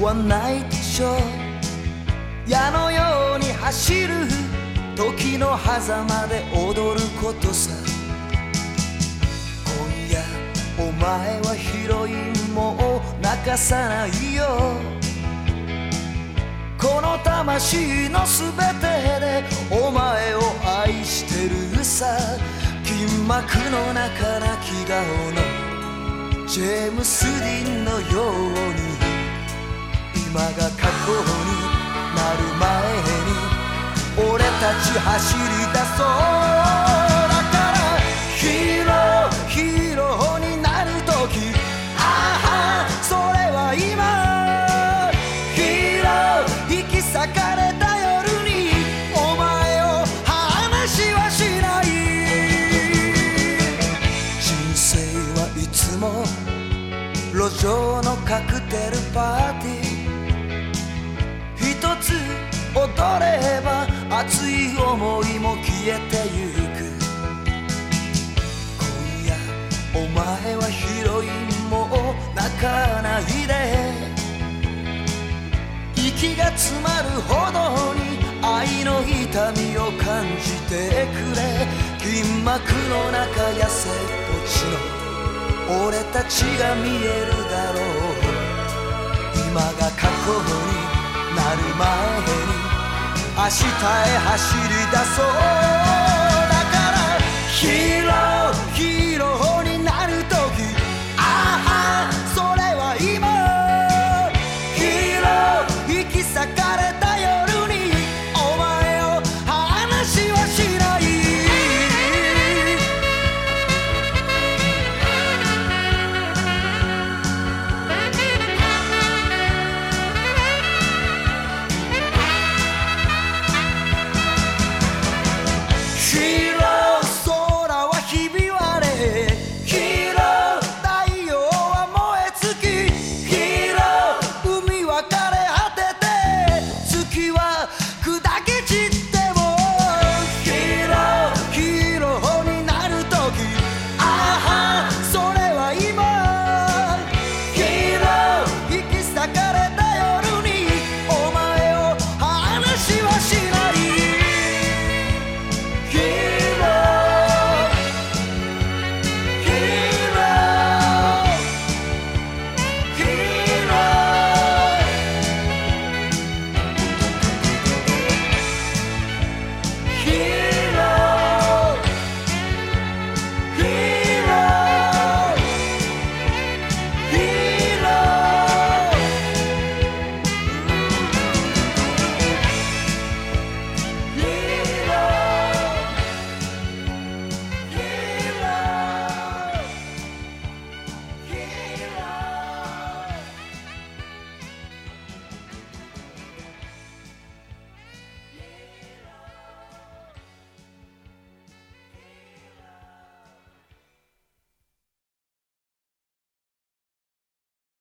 はないでしょう矢のように走る時の狭間で踊ることさ。今夜お前はヒロインも泣かさないよ。この魂のすべてでお前を愛してるさ。金幕の中なき顔のジェームス・ディンのように今が過去になる前に俺たち走り出はいつも路上のカクテルパーティー。一つ踊れば熱い思いも消えてゆく。今夜お前はヒロインも泣かないで。息が詰まるほどに愛の痛みを感じてくれ。銀幕の中やせっ街が見えるだろう。今が過去になる前に明日へ走り出そう。だから